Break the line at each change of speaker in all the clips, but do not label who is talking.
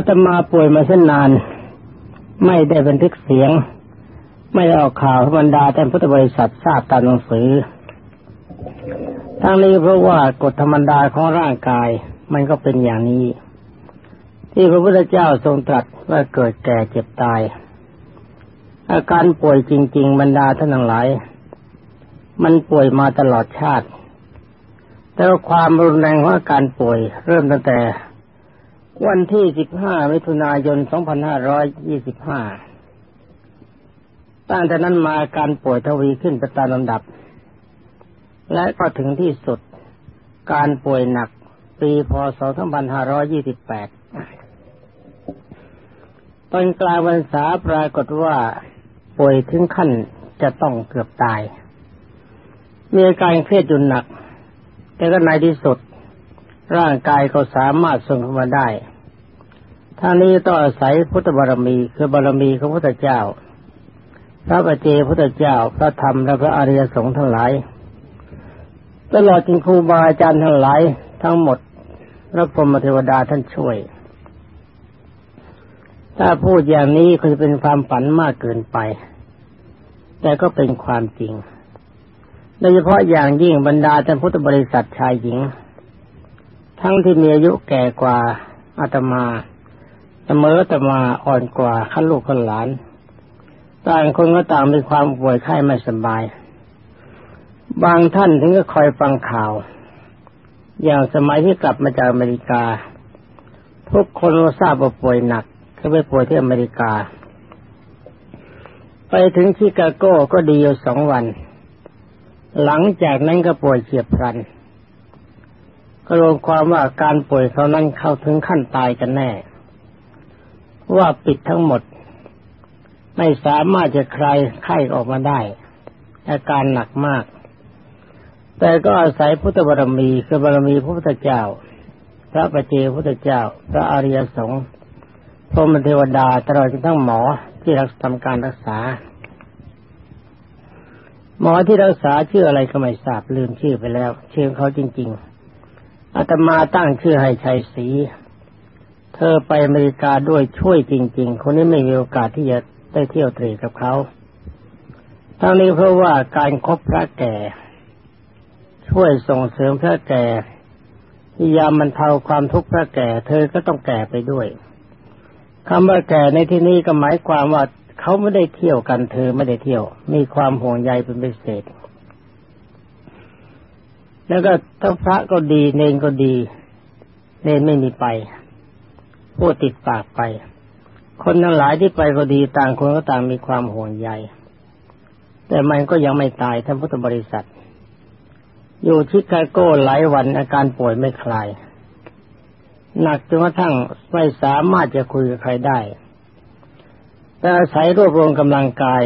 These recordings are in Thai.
อาตมาป่วยมาเส้นนาน ไม่ได้บันทึกเสียง ไม่ได้ออกข่าวบรรดาท่พุทธบริษัททราบตามหนังสือ ทั้งนี้เพราะว่ากฎธรรมดาของร่างกายมันก็เป็นอย่างนี้ ที่พระพุทธเจ้าทรงตรัสว่าเกิดแก่เจ็บตาย อาการป่วยจริง ๆ บรรดาท่านทั้งหลาย มันป่วยมาตลอดชาติแต่ความรุนแรงของอาการป่วย เริ่มตั้งแต่ วันที่ 15 มิถุนายน 2525 ตั้งแต่นั้นมาการป่วยทวีขึ้นไปตามลำดับ และก็ถึงที่สุดการป่วยหนักปีพศ 2528 ตอนกลางวันษาปรากฏว่าป่วยถึงขั้นจะต้องเกือบตาย มีอาการเครียดจนหนัก แต่ก็ในที่สุด ร่างกายก็สามารถทรงขึ้นมาได้ท่านี้ต้องอาศัยพุทธบารมี คือบารมีของพระพุทธเจ้า พระปัจเจพุทธเจ้า พระธรรมและพระอริยสงฆ์ทั้งหลาย ตลอดจนครูบาอาจารย์ทั้งหลายทั้งหมดพระพรหมเทวดาท่านช่วย ถ้าพูดอย่างนี้คงจะเป็นความฝันมากเกินไป แต่ก็เป็นความจริง โดยเฉพาะอย่างยิ่งบรรดาท่านพุทธบริษัทชายหญิง ทั้งที่มีอายุแก่กว่าอาตมาเสมอแต่มาอ่อนกว่าขั้นลูกขั้นหลาน ต่างคนก็ต่างมีความป่วยไข้ไม่สบาย บางท่านถึงก็คอยฟังข่าว อย่างสมัยที่กลับมาจากอเมริกา ทุกคนก็ทราบว่าป่วยหนักก็ไปป่วยที่อเมริกา ไปถึงชิคาโก้ก็ดีอยู่สองวัน หลังจากนั้นก็ป่วยเฉียบพลัน รวมความว่าการป่วยเขานั้นเข้าถึงขั้นตายกันแน่ ว่าปิดทั้งหมด ไม่สามารถจะคลายไข้ออกมาได้ อาการหนักมาก แต่ก็อาศัยพุทธบารมีคือบารมีพระพุทธเจ้า พระปเจพุทธเจ้า พระอริยสงฆ์พรหมเทวดาตลอดจนทั้งหมอที่รักทำการรักษา หมอที่รักษาชื่ออะไรก็ไม่ทราบลืมชื่อไปแล้ว ชื่อเขาจริง ๆ อาตมาตั้งชื่อให้ชัยศรีเธอไปอเมริกาด้วยช่วยจริง ๆ คนนี้ไม่มีโอกาสที่จะได้เที่ยวตรีกับเขาทั้งนี้เพราะว่าการครบพระแก่ ช่วยส่งเสริมพระแก่พยายามบรรเทาความทุกข์พระแก่ เธอก็ต้องแก่ไปด้วยคำว่าแก่ในที่นี้ก็หมายความว่าเขาไม่ได้เที่ยวกัน เธอไม่ได้เที่ยว มีความห่วงใยเป็นพิเศษ แล้วก็ถ้าพระก็ดีเนนก็ดี เนนไม่มีไปพูดติดปากไป คนทั้งหลายที่ไปก็ดีต่างคนก็ต่างมีความห่วงใยแต่มันก็ยังไม่ตายท่านพุทธบริษัท อยู่ชิคาโก้หลายวันอาการป่วยไม่คลาย หนักจนกระทั่งไม่สามารถจะคุยกับใครได้ แต่อาศัยรวบรวมกำลังกาย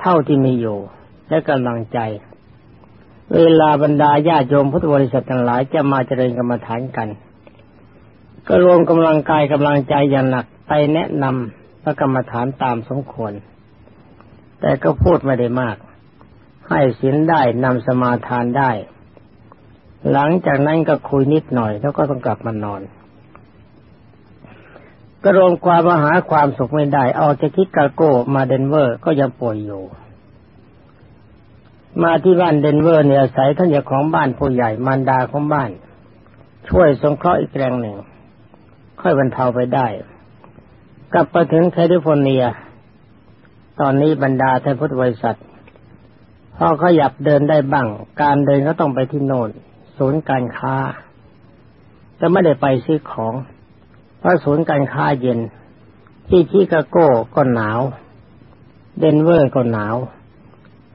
เท่าที่มีอยู่ และกำลังใจ เวลาบรรดาญาโยมพุทธบริษัททั้งหลายจะมาเจริญกรรมฐานกัน ก็รวมกำลังกายกำลังใจอย่างหนักไปแนะนพระกรรมฐานตามสมควร แต่ก็พูดไม่ได้มาก ให้ศีลได้นำสมาทานได้ หลังจากนั้นก็คุยนิดหน่อยแล้วก็ต้องกลับมานอน ก็รวมความมาหาความสุขไม่ได้ เอาจากชิคาโกมาเดนเวอร์ก็ยังป่วยอยู่ มาที่บ้านเดนเวอร์เนี่ยอาศัยท่านเจ้าของบ้านผู้ใหญ่มารดาของบ้าน ช่วยสงเคราะห์อีกแรงหนึ่ง ค่อยบรรเทาไปได้ กลับไปถึงแคลิฟอร์เนีย ตอนนี้บรรดาท่านพุทธบริษัทพอเขาหยับเดินได้บ้าง การเดินก็ต้องไปที่โน่นศูนย์การค้าจะไม่ได้ไปซื้อของ เพราะศูนย์การค้าเย็น ที่ชิคาโกก็หนาว เดนเวอร์ก็หนาว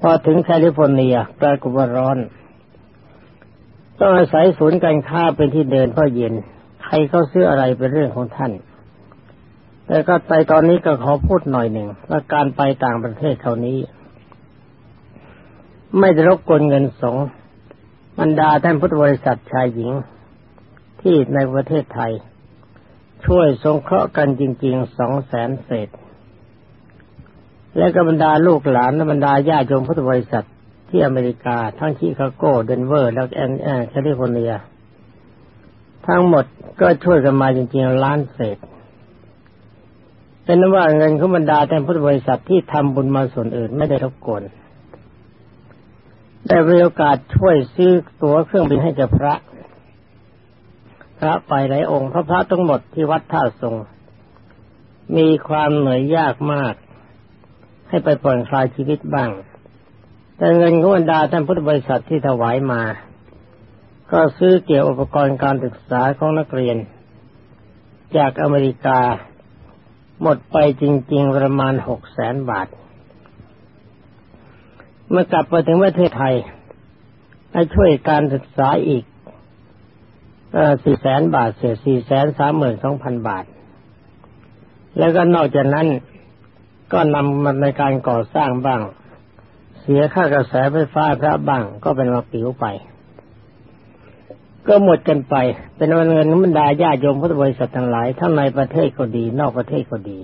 พอถึงแคลิฟอร์เนียปรากฏว่าร้อน ต้องอาศัยศูนย์การค้าเป็นที่เดินเพราะเย็น ใครเขาซื้ออะไรเป็นเรื่องของท่าน แต่ก็ไปตอนนี้ก็ขอพูดหน่อยหนึ่งว่าการไปต่างประเทศเท่านี้ ไม่ได้รบกวนเงินสงบรรดาท่านพุทธบริษัทชายหญิงที่ในประเทศไทย ช่วยสงเคราะห์กันจริงๆสองแสนเศษ และก็บรรดาลูกหลานและบรรดาญาติโยมพุทธบริษัทที่อเมริกา ทั้งชิคาโกเดนเวอร์ และแอนแคลิฟอร์เนีย ทั้งหมดก็ช่วยกันมาจริงๆล้านเศษเป็นอันว่าเงินของบรรดาท่านพุทธบริษัทที่ทำบุญมาส่วนอื่นไม่ได้รบกวนได้มีโอกาสช่วยซื้อตั๋วเครื่องบินให้กับพระ พระไปหลายองค์พระพระทั้งหมดที่วัดท่าซุง มีความเหนื่อยยากมาก ให้ไปผ่อนคลายชีวิตบ้าง แต่เงินของบรรดาท่านพุทธบริษัทที่ถวายมา ก็ซื้อเกี่ยวอุปกรณ์การศึกษาของนักเรียน จากอเมริกา หมดไปจริง ๆ ประมาณหกแสนบาท เมื่อกลับไปถึงประเทศไทยให้ช่วยการศึกษาอีกสี่แสนบาทเสียสี่แสนสามหมื่นสองพันบาท แล้วก็นอกจากนั้น ก็นำมาในการก่อสร้างบ้าง เสียค่ากระแสไฟฟ้าพระบ้างก็เป็นมาปิวไป ก็หมดกันไป เป็นวันเงินบรรดาญาโยมพุทธบริษัททั้งหลายทั้งในประเทศก็ดี นอกประเทศก็ดี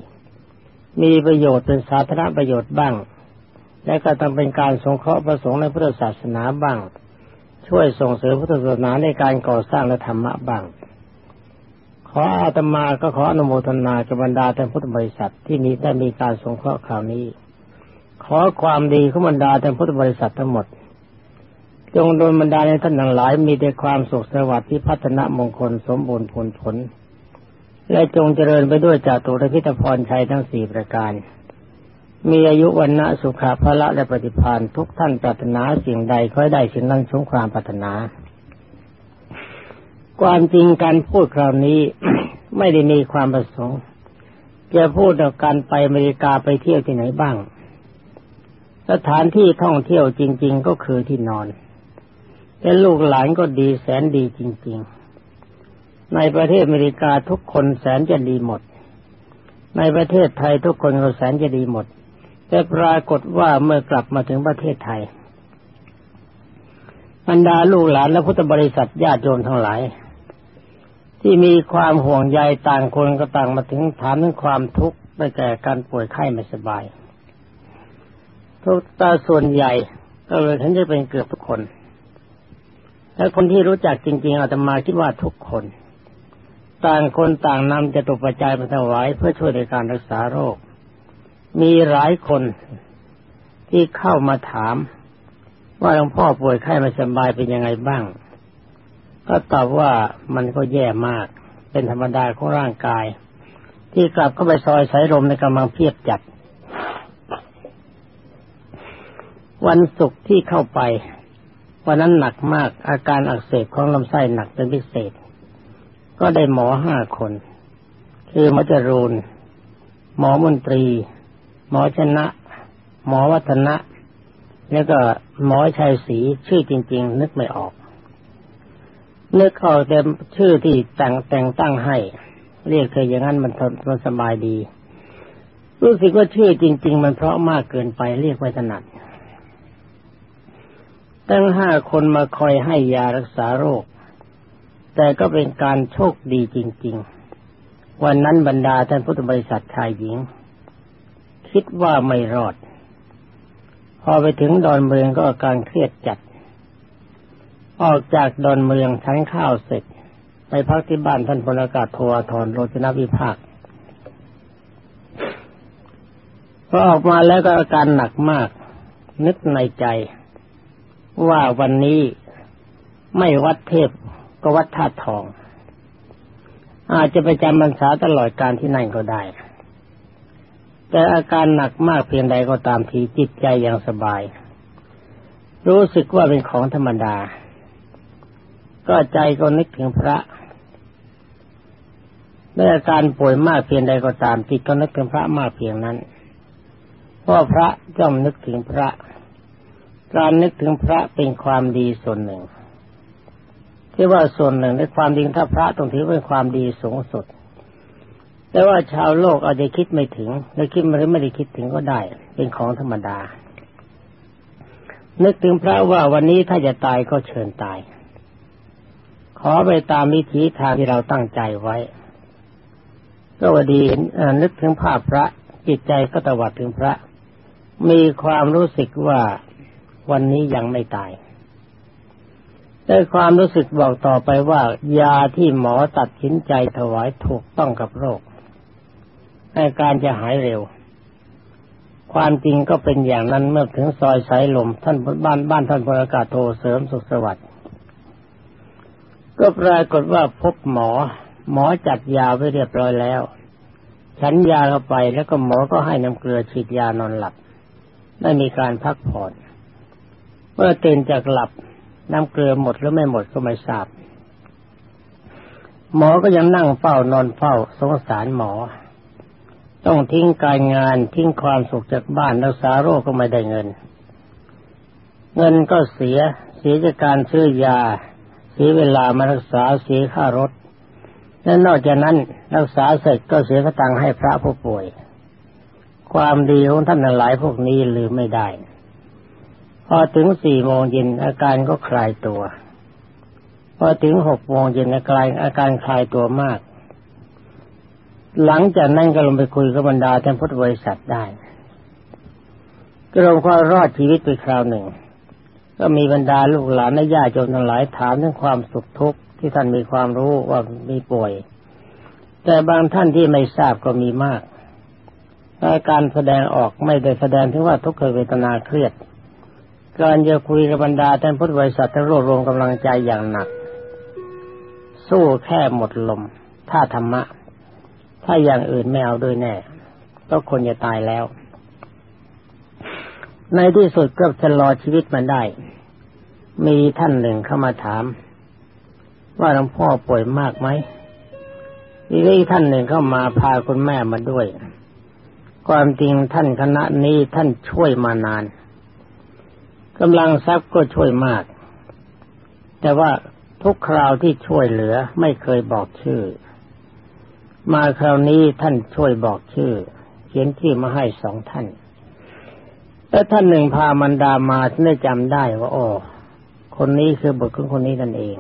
มีประโยชน์เป็นสาธารณประโยชน์บ้าง และก็ทำเป็นการสงเคราะห์ประสงค์ในพุทธศาสนาบ้าง ช่วยส่งเสริมพุทธศาสนาในการก่อสร้างและธรรมะบ้าง ออาตมาก็ขออนุโมทนากับบรรดาท่านพุทธบริษัทที่มีได้มีการสงเคราะห์ข่าวนี้ ขอความดีของบรรดาท่านพุทธบริษัททั้งหมด จงโดนบรรดาในท่านทั้งหลาย มีแต่ความสุขสวัสดิ์ที่พัฒนามงคลสมบูรณ์ผลผล และจงเจริญไปด้วยจากตุรพิธพรชัยทั้งสี่ประการ มีอายุวันณะสุขภาละและปฏิพานทุกท่านปรารถนาสิ่งใดค่อยได้สิ่งนั้นสงความปรารถนา ความจริงการพูดคราวนี้ไม่ได้มีความประสงค์จะพูดถึงการไปอเมริกาไปเที่ยวที่ไหนบ้าง สถานที่ท่องเที่ยวจริง ๆ ก็คือที่นอนแต่ลูกหลานก็ดีแสนดีจริง ๆ ในประเทศอเมริกาทุกคนแสนจะดีหมด ในประเทศไทยทุกคนก็แสนจะดีหมด แต่ปรากฏว่าเมื่อกลับมาถึงประเทศไทยบรรดาลูกหลานและพุทธบริษัทญาติโยมทั้งหลาย ที่มีความห่วงใยต่างคนก็ต่างมาถึงถามถึงความทุกข์ได้แก่การป่วยไข้ไม่สบาย ทุกตาส่วนใหญ่ ก็เลยฉันจะเป็นเกือบทุกคน และคนที่รู้จักจริง ๆอาตมาคิดว่าทุกคน ต่างคนต่างนำจะตุปัจจัยมาถวายเพื่อช่วยในการรักษาโรค มีหลายคนที่เข้ามาถาม ว่าหลวงพ่อป่วยไข้ไม่สบายเป็นยังไงบ้าง ก็ตอบว่ามันก็แย่มาก เป็นธรรมดาของร่างกาย ที่กลับเข้าไปซอยสายลมในกำลังเพียบจัด วันศุกร์ที่เข้าไป วันนั้นหนักมากอาการอักเสบของลำไส้หนักเป็นพิเศษ ก็ได้หมอห้าคน คือหมอจรูนหมอมนตรี หมอชนะ หมอวัฒนะ แล้วก็หมอชัยศรีชื่อจริง ๆ นึกไม่ออก นึกเอาแต่ชื่อที่แต่งแต่งตั้งให้ เรียกเธออย่างนั้นมันมันสบายดี รู้สึกว่าชื่อจริง ๆ มันเพราะมากเกินไปเรียกไว้ถนัด ตั้งห้าคนมาคอยให้ยารักษาโรค แต่ก็เป็นการโชคดีจริง ๆ วันนั้นบรรดาท่านพุทธบริษัทชายหญิง คิดว่าไม่รอด พอไปถึงดอนเมืองก็อาการเครียดจัด ออกจากดอนเมืองชั้นข้าวเสร็จ ไปพักที่บ้านท่านพลอากาศโทอาทรโรจนวิภาคพอออกมาแล้วก็อาการหนักมาก นึกในใจ ว่าวันนี้ไม่วัดเทพก็วัดธาตุทอง อาจจะไปจำพรรษาตลอดการที่นั่นก็ได้ แต่อาการหนักมากเพียงใดก็ตามทีจิตใจยังสบาย รู้สึกว่าเป็นของธรรมดา ก็ใจก็นึกถึงพระในอาการป่วยมากเพียงใดก็ตามจิตก็นึกถึงพระมากเพียงนั้นเพราะพระย่อมนึกถึงพระ การนึกถึงพระเป็นความดีส่วนหนึ่งที่ว่าส่วนหนึ่งในความดีถ้าพระต้องถือเป็นความดีสูงสุด แต่ว่าชาวโลกอาจจะคิดไม่ถึงหรือคิดไม่ไม่ได้คิดถึงก็ได้ เป็นของธรรมดา นึกถึงพระว่าวันนี้ถ้าจะตายก็เชิญตาย ขอไปตามวิถีทางที่เราตั้งใจไว้ ก็วดีนึกถึงภาพพระ จิตใจก็ตวัดถึงพระ มีความรู้สึกว่าวันนี้ยังไม่ตายได้ความรู้สึกบอกต่อไปว่ายาที่หมอตัดสินใจถวายถูกต้องกับโรคอาการจะหายเร็ว ความจริงก็เป็นอย่างนั้นเมื่อถึงซอยสายลมท่านบ้านบ้านท่านพลอากาศโทเสริมสุขสวัสดิ์ ก็ปรากฏว่าพบหมอ หมอจัดยาไว้เรียบร้อยแล้ว ฉันยาเข้าไปแล้วก็หมอก็ให้น้ำเกลือฉีดยานอนหลับไม่มีการพักผ่อนเมื่อตื่นจากหลับ น้ำเกลือหมดหรือไม่หมดก็ไม่ทราบ หมอก็ยังนั่งเฝ้านอนเฝ้า สงสารหมอ ต้องทิ้งการงานทิ้งความสุขจากบ้านรักษาโรคก็ไม่ได้เงิน เงินก็เสียเสียจากการซื้อยา เสียเวลามารักษาเสียค่ารถ และนอกจากนั้นรักษาเสร็จก็เสียกระตังให้พระผู้ป่วย ความดีของท่านหลายพวกนี้ลืมไม่ได้ พอถึงสี่โมงเย็นอาการก็คลายตัว พอถึงหกโมงเย็นอาการอาการคลายตัวมาก หลังจากนั้นก็ลงไปคุยกับบรรดาท่านพุทธบริษัทได้ก็ลงก็รอดชีวิตไปคราวหนึ่ง ก็มีบรรดาลูกหลานและญาติโยมทั้งหลายถามถึงความสุขทุกข์ที่ท่านมีความรู้ว่ามีป่วย แต่บางท่านที่ไม่ทราบก็มีมากอาการแสดงออกไม่ได้แสดงถึงว่าทุกขเวทนาเครียด การจะคุยกับบรรดาท่านพุทธบริษัททั้งรวบรวมกำลังใจอย่างหนัก สู้แค่หมดลม ถ้าธรรมะ ถ้าอย่างอื่นไม่เอาด้วยแน่ก็คนจะตายแล้ว ในที่สุดก็จะรอชีวิตมันได้ มีท่านหนึ่งเข้ามาถาม ว่าหลวงพ่อป่วยมากไหมอีกท่านหนึ่งเข้ามาพาคุณแม่มาด้วย ความจริงท่านคณะนี้ท่านช่วยมานานกำลังทรัพย์ก็ช่วยมาก แต่ว่าทุกคราวที่ช่วยเหลือไม่เคยบอกชื่อ มาคราวนี้ท่านช่วยบอกชื่อ เขียนชื่อมาให้สองท่าน แล้วท่านหนึ่งพามันดามาฉันได้จำได้ว่าโอ้คนนี้คือบุตรของคนนี้นั่นเอง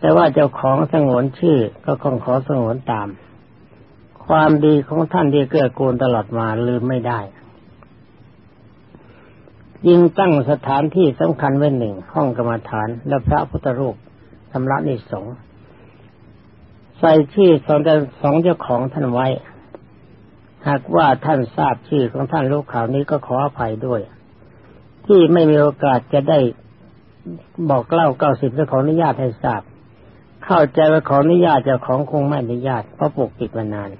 แต่ว่าเจ้าของสงวนชื่อก็คงขอสงวนตาม ความดีของท่านที่เกื้อกูลตลอดมาลืมไม่ได้ยิงตั้งสถานที่สำคัญไว้หนึ่งห้องกรรมฐานและพระพุทธรูปสำรับนิสงใส่ชื่อสองสองเจ้าของท่านไว้ หากว่าท่านทราบชื่อของท่านลูกข่าวนี้ก็ขออภัยด้วย ที่ไม่มีโอกาสจะได้บอกเล่าเก้าสิบและขออนุญาตให้ทราบ เข้าใจว่าขออนุญาตเจ้าของคงไม่อนุญาตเพราะปกปิดมานาน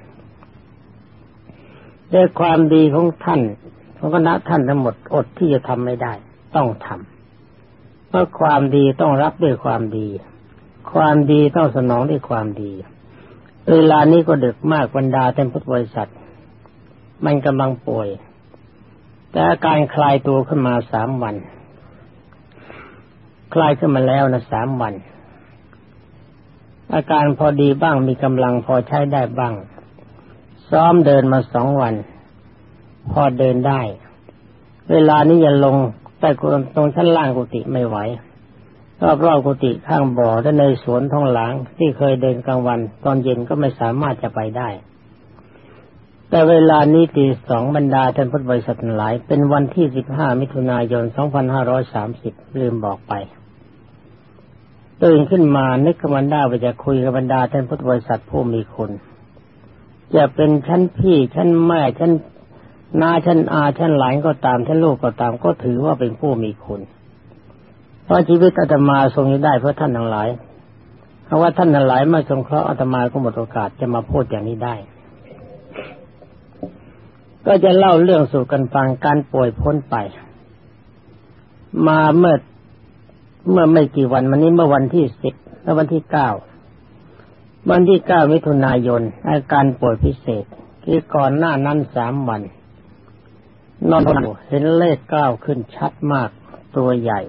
ด้วยความดีของท่านของคณะท่านทั้งหมดอดที่จะทำไม่ได้ ต้องทำเพราะความดีต้องรับด้วยความดี ความดีต้องสนองด้วยความดี เวลานี้ก็ดึกมากบรรดาเต็มพุทธบริษัท มันกำลังป่วย แต่อาการคลายตัวขึ้นมาสามวัน คลายขึ้นมาแล้วนะสามวัน อาการพอดีบ้างมีกำลังพอใช้ได้บ้าง ซ้อมเดินมาสองวัน พอเดินได้ เวลานี้ยังลงใต้ตรงชั้นล่างกุฏิไม่ไหวรอบรอบกุฏิข้างบ่อและในสวนท้องหลังที่เคยเดินกลางวัน ตอนเย็นก็ไม่สามารถจะไปได้ แต่เวลานี้ตีสองบรรดาท่านพุทธบริษัทหลาย เป็นวันที่สิบห้ามิถุนายนสองพันห้าร้อยสามสิบลืมบอกไปตื่นขึ้นมานึกกมันได้ว่าจะคุยกับบรรดาท่านพุทธบริษัทผู้มีคุณจะเป็นชั้นพี่ชั้นแม่ชั้นนาชั้นอาชั้นหลานก็ตามชั้นลูกก็ตามก็ถือว่าเป็นผู้มีคุณเพราะชีวิตอาตมาทรงอยู่ได้เพราะท่านทั้งหลายเพราะว่าท่านทั้งหลายไม่ทรงเคราะห์อาตมาก็หมดโอกาสจะมาพูดอย่างนี้ได้ ก็จะเล่าเรื่องสู่กันฟังการป่วยพ้นไป มาเมื่อเมื่อไม่กี่วันวันนี้เมื่อวันที่สิบและวันที่เก้าวันที่เก้ามิถุนายน อาการป่วยพิเศษ คือก่อนหน้านั้นสามวัน นอนเห็นเลขเก้าขึ้นชัดมากตัวใหญ่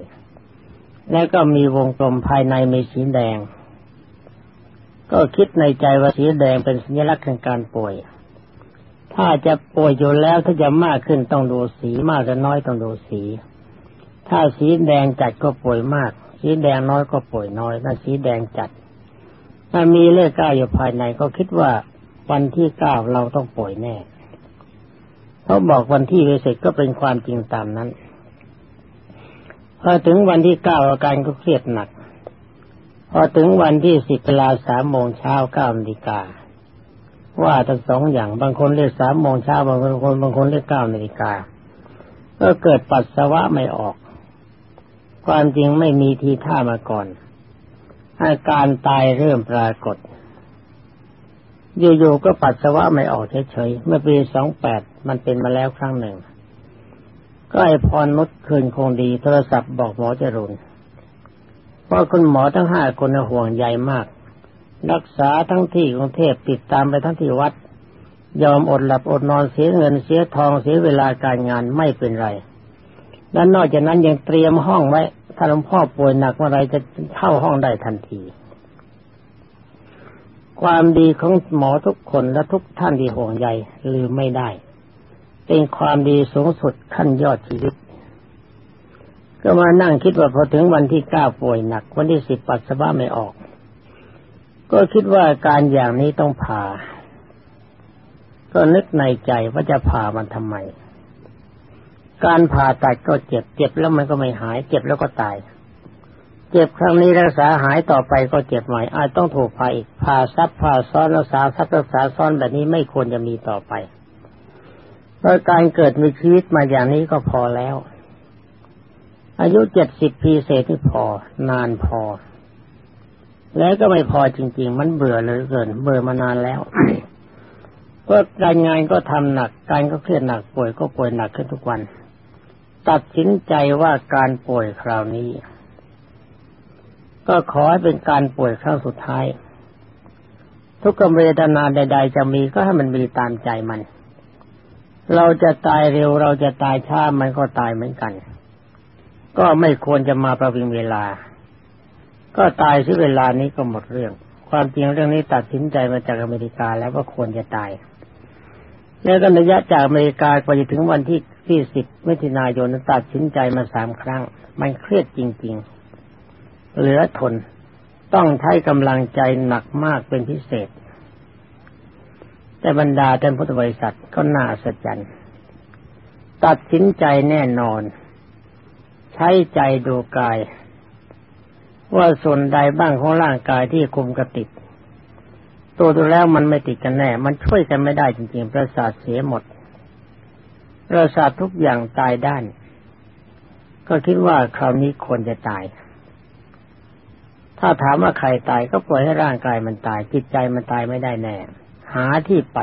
แล้วก็มีวงกลมภายในมีสีแดง ก็คิดในใจว่าสีแดงเป็นสัญลักษณ์ของการป่วย ถ้าจะป่วยอยู่แล้วถ้าจะมากขึ้นต้องดูสีมากหรือน้อยต้องดูสี ถ้าสีแดงจัดก็ป่วยมาก สีแดงน้อยก็ป่วยน้อย ถ้าสีแดงจัด ถ้ามีเลขเก้าอยู่ภายในก็คิดว่าวันที่เก้าเราต้องป่วยแน่เขาบอกวันที่เสร็จก็เป็นความจริงตามนั้นพอถึงวันที่เก้าอาการก็เครียดหนัก พอถึงวันที่สิบเวลาสามโมงเช้าเก้านาฬิกา ว่าทั้งสองอย่างบางคนเรียกสามโมงเช้าบางคนบางคนเรียกเก้านาฬิกาก็เกิดปัสสาวะไม่ออก ความจริงไม่มีทีท่ามาก่อนอาการตายเริ่มปรากฏอยู่ๆก็ปัสสาวะไม่ออกเฉยๆเมื่อปีสองแปดมันเป็นมาแล้วครั้งหนึ่ง ก็ไอพรนุชคืนคงดีโทรศัพท์บอกหมอจรุนเพราะคุณหมอทั้งห้าคนห่วงใยมาก รักษาทั้งที่กรุงเทพติดตามไปทั้งที่วัด ยอมอดหลับอดนอนเสียเงินเสียทองเสียเวลาการงานไม่เป็นไรและนอกจากนั้นยังเตรียมห้องไว้ ถ้าหลวงพ่อป่วยหนักเมื่อไรจะเข้าห้องได้ทันที ความดีของหมอทุกคนและทุกท่านที่ห่วงใยลืมไม่ได้ เป็นความดีสูงสุดขั้นยอดชีวิต ก็มานั่งคิดว่าพอถึงวันที่เก้าป่วยหนัก วันที่สิบปัสสาวะไม่ออก ก็คิดว่าการอย่างนี้ต้องผ่า ก็นึกในใจว่าจะผ่ามันทำไม การผ่าตัดก็เจ็บเจ็บแล้วมันก็ไม่หาย เจ็บแล้วก็ตาย เจ็บครั้งนี้รักษาหายต่อไปก็เจ็บใหม่ อาจต้องถูกผ่าอีกผ่าซับผ่าซ้อนรักษาซับรักษาซ้อนแบบนี้ไม่ควรจะมีต่อไปเพราะการเกิดมีชีวิตมาอย่างนี้ก็พอแล้ว อายุเจ็ดสิบปีเศษที่พอ นานพอ แล้วก็ไม่พอจริง ๆ มันเบื่อเลยเกิน เบื่อมานานแล้วก็การงานก็ทำหนัก การก็เครียดหนักป่วยก็ป่วยหนักขึ้นทุกวัน ตัดสินใจว่าการป่วยคราวนี้ ก็ขอให้เป็นการป่วยครั้งสุดท้าย ทุกขเวทนาใด ๆ จะมีก็ให้มันมีตามใจมัน เราจะตายเร็วเราจะตายช้ามันก็ตายเหมือนกัน ก็ไม่ควรจะมาประวิงเวลา ก็ตายที่เวลานี้ก็หมดเรื่อง ความจริงเรื่องนี้ตัดสินใจมาจากอเมริกาแล้วว่าควรจะตาย แล้วก็ระยะจากอเมริกาไปถึงวันที่ที่สิบมิถุนายนตัดสินใจมาสามครั้ง มันเครียดจริง ๆ เหลือทนต้องใช้กำลังใจหนักมากเป็นพิเศษ แต่บรรดาท่านพุทธบริษัทก็น่าสัจจ์ตัดสินใจแน่นอน ใช้ใจดูกาย ว่าส่วนใดบ้างของร่างกายที่คุมกระติด ตัวตัวแล้วมันไม่ติดกันแน่ มันช่วยกันไม่ได้จริงๆ ประสาทเสียหมด ประสาททุกอย่างตายด้าน ก็คิดว่าคราวนี้ควรจะตาย ถ้าถามว่าใครตายก็ปล่อยให้ร่างกายมันตาย จิตใจมันตายไม่ได้แน่ หาที่ไป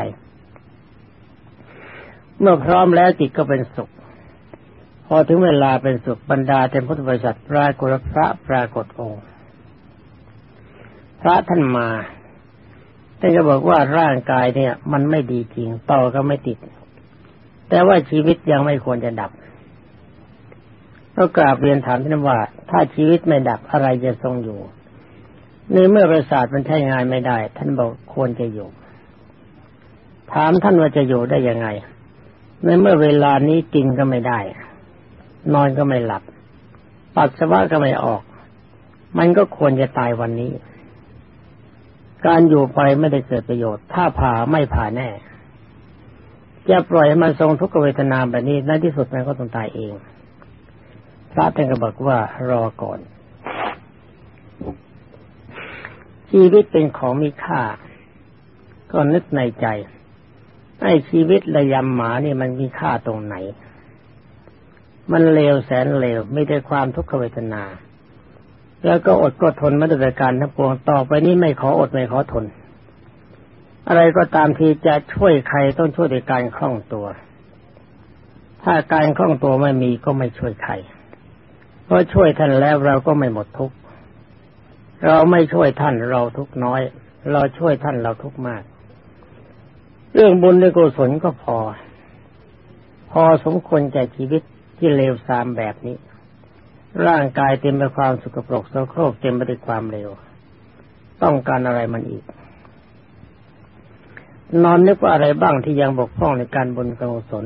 เมื่อพร้อมแล้วจิตก็เป็นสุข พอถึงเวลาเป็นสุขบรรดาเต็มพุทธบริษัทปรากฏพระปรากฏองค์ พระท่านมาท่านก็บอกว่าร่างกายเนี่ย มันไม่ดีจริงต่อก็ไม่ติด แต่ว่าชีวิตยังไม่ควรจะดับก็กราบเรียนถามท่านว่า ถ้าชีวิตไม่ดับอะไรจะทรงอยู่ในเมื่อประสาทมันใช้งานไม่ได้ ท่านบอกควรจะอยู่ ถามท่านว่าจะอยู่ได้ยังไง ในเมื่อเวลานี้กินก็ไม่ได้ นอนก็ไม่หลับ ปัสสาวะก็ไม่ออก มันก็ควรจะตายวันนี้ การอยู่ไปไม่ได้เกิดประโยชน์ ถ้าผ่าไม่ผ่าแน่จะปล่อยให้มันทรงทุกขเวทนาแบบนี้ในที่สุดมันก็ต้องตายเอง พระท่านก็บอกว่ารอก่อน ชีวิตเป็นของมีค่า ก็นึกในใจไอ้ชีวิตระยำหมานี่มันมีค่าตรงไหน มันเลวแสนเลวไม่ได้ความทุกขเวทนา แล้วก็อดก็ทนมาด้วยการทั้งปวงต่อไปนี้ไม่ขออดไม่ขอทน อะไรก็ตามทีจะช่วยใครต้องช่วยด้วยการคล่องตัว ถ้าการคล่องตัวไม่มีก็ไม่ช่วยใครเพราะช่วยท่านแล้วเราก็ไม่หมดทุกข์เราไม่ช่วยท่านเราทุกน้อย เราช่วยท่านเราทุกมาก เรื่องบุญในกุศลก็พอ พอสมควรแก่ชีวิต ที่เลวทรามแบบนี้ ร่างกายเต็มไปความสุขปรกโสโครกเต็มไปด้วยความเร็วต้องการอะไรมันอีก นอนนึกว่าอะไรบ้างที่ยังบกพร่องในการบุญกุศล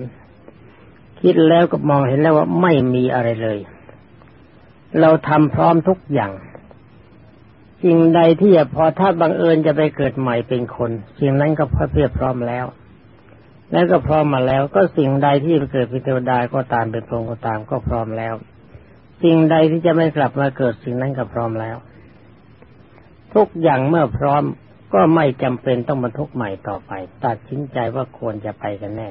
คิดแล้วก็มองเห็นแล้วว่าไม่มีอะไรเลย เราทำพร้อมทุกอย่างสิ่งใดที่พอถ้าบังเอิญจะไปเกิดใหม่เป็นคนสิ่งนั้นก็พอเพียบพร้อมแล้ว แล้วก็พร้อมมาแล้ว ก็สิ่งใดที่เกิดเป็นเทวดาก็ตามเป็นพรหมก็ตามก็พร้อมแล้ว สิ่งใดที่จะไม่กลับมาเกิดสิ่งนั้นก็พร้อมแล้ว ทุกอย่างเมื่อพร้อมก็ไม่จำเป็นต้องบรรทุกใหม่ต่อไป ตัดสินใจว่าควรจะไปกันแน่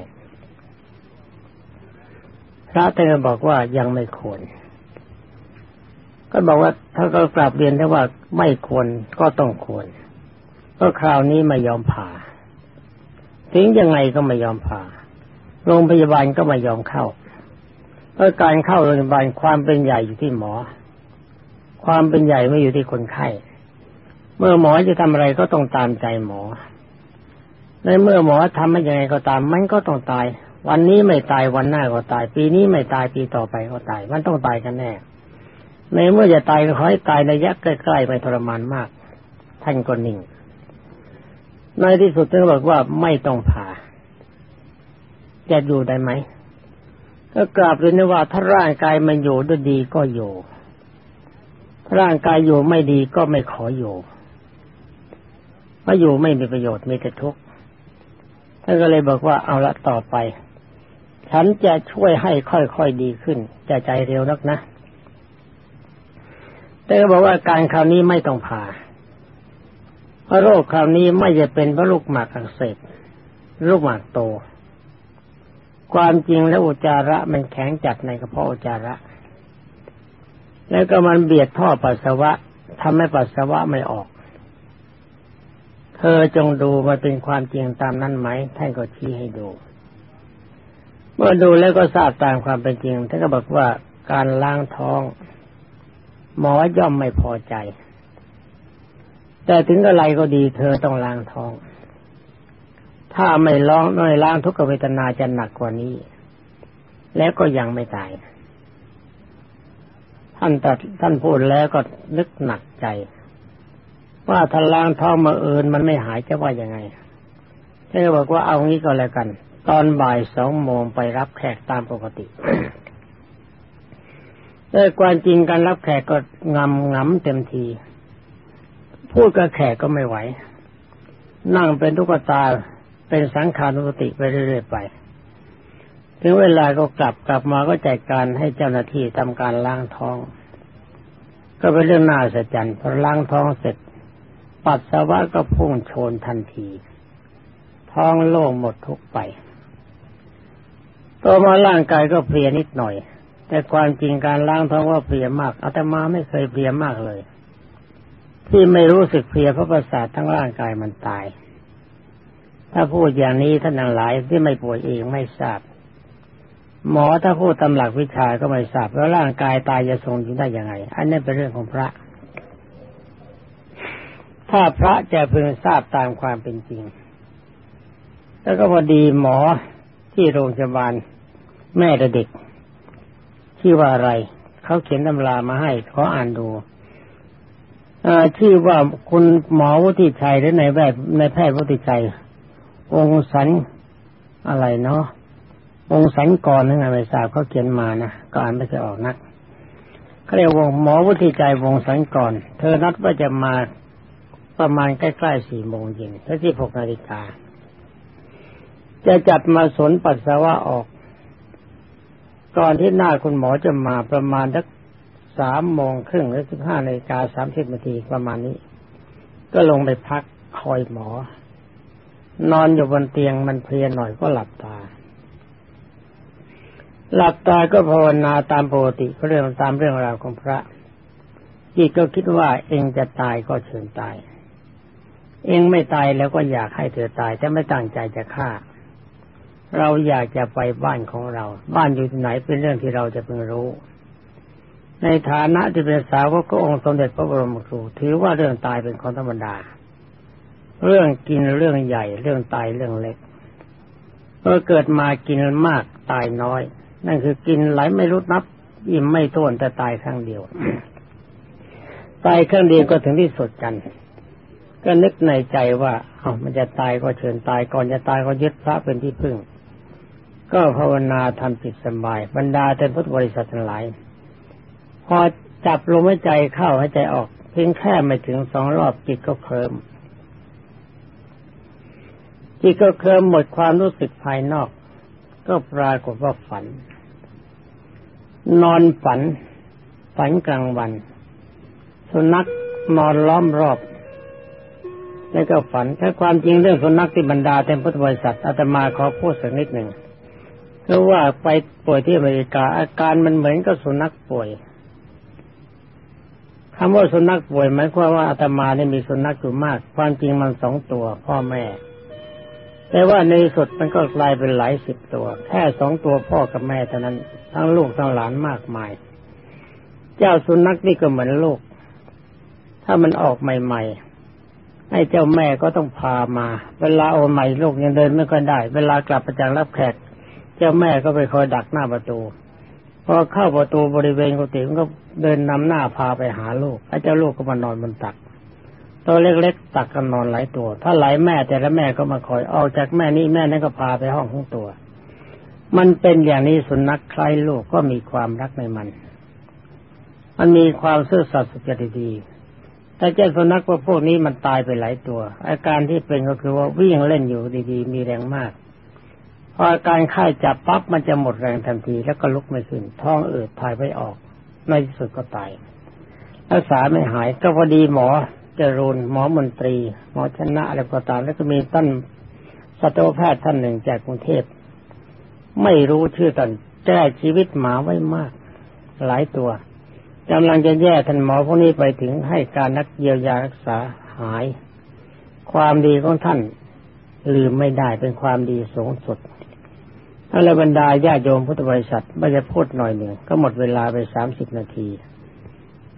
พระเตบอกว่ายังไม่ควร ก็บอกว่าถ้าก็กลับเรียนได้ว่าไม่ควรก็ต้องควร ก็คราวนี้ไม่ยอมผ่า ถึงยังไงก็ไม่ยอมผ่า โรงพยาบาลก็ไม่ยอมเข้า เพราะการเข้าโรงพยาบาลความเป็นใหญ่อยู่ที่หมอ ความเป็นใหญ่ไม่อยู่ที่คนไข้ เมื่อหมอจะทำอะไรก็ต้องตามใจหมอ ในเมื่อหมอทำไม่ยังไงก็ตาม มันก็ต้องตาย วันนี้ไม่ตายวันหน้าก็ตาย ปีนี้ไม่ตายปีต่อไปก็ตาย มันต้องตายกันแน่ ในเมื่อจะตายก็ขอให้ตายในระยะใกล้ๆไปทรมานมาก ท่านก็นิ่ง ในที่สุดท่านบอกว่าไม่ต้องผ่าจะอยู่ได้ไหมก็กราบเลยนะว่าถ้าร่างกายมันอยู่ด้วยดีก็อยู่ถ้าร่างกายอยู่ไม่ดีก็ไม่ขออยู่เพราะอยู่ไม่มีประโยชน์มีแต่ทุกข์ท่านก็เลยบอกว่าเอาละต่อไป ฉันจะช่วยให้ค่อยๆดีขึ้นจะใจเร็วนักนะแต่ก็บอกว่าการคราวนี้ไม่ต้องผ่า โรคคราวนี้ไม่จะเป็นเพราะลูกหมากอักเสบลูกหมากโต ความจริงแล้วอุจจาระมันแข็งจัดในกระเพาะอุจจาระ แล้วก็มันเบียดท่อปัสสาวะทำให้ปัสสาวะไม่ออก เธอจงดูมาเป็นความจริงตามนั้นไหมท่านก็ชี้ให้ดู เมื่อดูแล้วก็ทราบตามความเป็นจริงท่านก็บอกว่าการล้างท้อง หมอย่อมไม่พอใจ แต่ถึงอะไรก็ดีเธอต้องล้างท้อง ถ้าไม่ล้างไม่ล้างทุกขเวทนาจะหนักกว่านี้ แล้วก็ยังไม่ตาย ท่านตัดท่านพูดแล้วก็นึกหนักใจ ว่าถ้าล้างท้องมาเอินมันไม่หายจะว่ายังไงท่านก็บอกว่าเอางี้ก็แล้วกัน ตอนบ่ายสองโมงไปรับแขกตามปกติแต่ความจริงการรับแขกก็งำงำเต็มที พูดกับแขกก็ไม่ไหว นั่งเป็นทุกตาเป็นสังขารุติไปเรื่อยๆไป ถึงเวลาก็กลับกลับมาก็จัดการให้เจ้าหน้าที่ทำการล้างท้อง ก็เป็นเรื่องน่าสะใจพอล้างท้องเสร็จ ปัสสาวะก็พุ่งโชนทันที ท้องโล่งหมดทุกไปต่อมาร่างกายก็เพลียนิดหน่อย แต่ความจริงการล้างท้องว่าเพลียมากอาตมาไม่เคยเพลียมากเลย ที่ไม่รู้สึกเพลียเพราะประสาททั้งร่างกายมันตาย ถ้าพูดอย่างนี้ท่านทั้งหลายที่ไม่ป่วยเองไม่ทราบ หมอถ้าพูดตำหลักวิชาก็ไม่ทราบ แล้วร่างกายตายจะทรงอยู่ได้ยังไง อันนี้เป็นเรื่องของพระ ถ้าพระจะพึงทราบตามความเป็นจริง แล้วก็พอดีหมอที่โรงพยาบาลแม่เด็กชื่อว่าอะไร เขาเขียนตำรามาให้ขออ่านดู ชื่อว่าคุณหมอวุฒิชัยหรือในแบบในแพทย์วุฒิชัย องค์สันอะไรเนาะองค์สันก่อนนั่นไงไม่ทราบเขาเขียนมานะก็อ่านไม่เคยออกนักเขาเรียกวงหมอวุฒิชัยวงสันก่อนเธอนัดว่าจะมาประมาณใกล้ๆสี่โมงเย็นและที่หกนาฬิกาจะจัดมาสนปัสสาวะออก ก่อนที่หน้าคุณหมอจะมาประมาณสัก สามโมงครึ่งหรือสิบห้านาฬิกาสามสิบนาทีประมาณนี้ ก็ลงไปพักคอยหมอ นอนอยู่บนเตียงมันเพลียหน่อยก็หลับตา หลับตาก็ภาวนาตามปกติเรื่องตามเรื่องราวของพระจิตก็คิดว่าเองจะตายก็เชิญตาย เองไม่ตายแล้วก็อยากให้เธอตายแต่ไม่ตั้งใจจะฆ่า เราอยากจะไปบ้านของเรา บ้านอยู่ที่ไหนเป็นเรื่องที่เราจะเพิ่งรู้ ในฐานะที่เป็นสาวกองค์สมเด็จพระบรมครู ถือว่าเรื่องตายเป็นของธรรมดา เรื่องกินเรื่องใหญ่ เรื่องตายเรื่องเล็กเมื่อเกิดมากินมากตายน้อย นั่นคือกินไหลไม่รู้นับ อิ่มไม่ท้วนแต่ตายครั้งเดียว ตายครั้งเดียวก็ถึงที่สุดกัน ก็นึกในใจว่าเอามันจะตายก็เชิญตายก่อนจะตายก็ยึดพระเป็นที่พึ่ง ก็ภาวนาทำจิตสบาย บรรดาแต่พุทธบริษัททั้งหลาย พอจับลมหายใจเข้าหายใจออก เพียงแค่ไม่ถึงสองรอบจิตก็เคลิมจิตก็เคลิมหมดความรู้สึกภายนอก ก็ปรากฏว่าฝัน นอนฝัน ฝันกลางวัน สุนัขนอนล้อมรอบแล้วก็ฝันถ้าความจริงเรื่องสุนัขที่บรรดาเต็มพุทธบริษัทอาตมาขอพูดสักนิดหนึ่งคือว่าไปป่วยที่อเมริกาอาการมันเหมือนกับสุนัขป่วย คำว่าสุนัขป่วยหมายความว่าอาตมาเนี่ยมีสุนัขอยู่มาก ความจริงมันสองตัว พ่อแม่ แต่ว่าในสุดมันก็กลายเป็นหลายสิบตัว แค่สองตัวพ่อกับแม่เท่านั้น ทั้งลูกทั้งหลานมากมาย เจ้าสุนัขนี่ก็เหมือนลูก ถ้ามันออกใหม่ ๆ ให้เจ้าแม่ก็ต้องพามา เวลาโอใหม่ลูกยังเดินไม่ค่อยได้ เวลากลับปจากรับแขก เจ้าแม่ก็ไปคอยดักหน้าประตู พอเข้าประตูบริเวณกุฏิมันก็เดินนำหน้าพาไปหาลูกไอ้เจ้าลูกก็มานอนบนตัก ตัวเล็กๆตักกันนอนหลายตัว ถ้าหลายแม่แต่ละแม่ก็มาคอยออกจากแม่นี้แม่นั้นก็พาไปห้องของตัว มันเป็นอย่างนี้สุนัขใครลูกก็มีความรักในมัน มันมีความซื่อสัตย์สุจริตดีแต่เจ้าสุนัขว่าพวกนี้มันตายไปหลายตัว อาการที่เป็นก็คือว่าวิ่งเล่นอยู่ดีๆ มีแรงมาก ออาการไข้จับปั๊บมันจะหมดแรงทันที แล้วก็ลุกไม่ขึ้นท้องอืดถ่ายไม่ออก ในที่สุดก็ตายรักษาไม่หายก็พอดีหมอจรูนหมอมนตรี หมอชนะอะไรก็ตามแล้วก็มีท่านสัตวแพทย์ท่านหนึ่งจากกรุงเทพ ไม่รู้ชื่อตอนแก้ชีวิตหมาไว้มาก หลายตัวกำลังจะแย่ท่านหมอพวกนี้ไปถึงให้การนักเยียวยารักษาหาย ความดีของท่านลืมไม่ได้เป็นความดีสูงสุด ถ้าเรบรรดาญาโยมพุทธบริษัทไม่จะพูดหน่อยหนึ่งก็หมดเวลาไปสามสิบนาที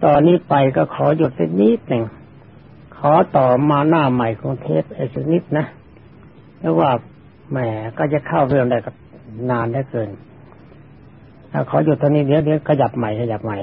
ตอนนี้ไปก็ขอหยุดสักนิดหนึ่ง ขอต่อมาหน้าใหม่ของเทปอีกนิดนะแล้วว่าแหมก็จะเข้าเรื่องได้ก็นานได้เกินขอหยุดตอนนี้เดี๋ยวเดี๋ยวขยับใหม่ขยับใหม่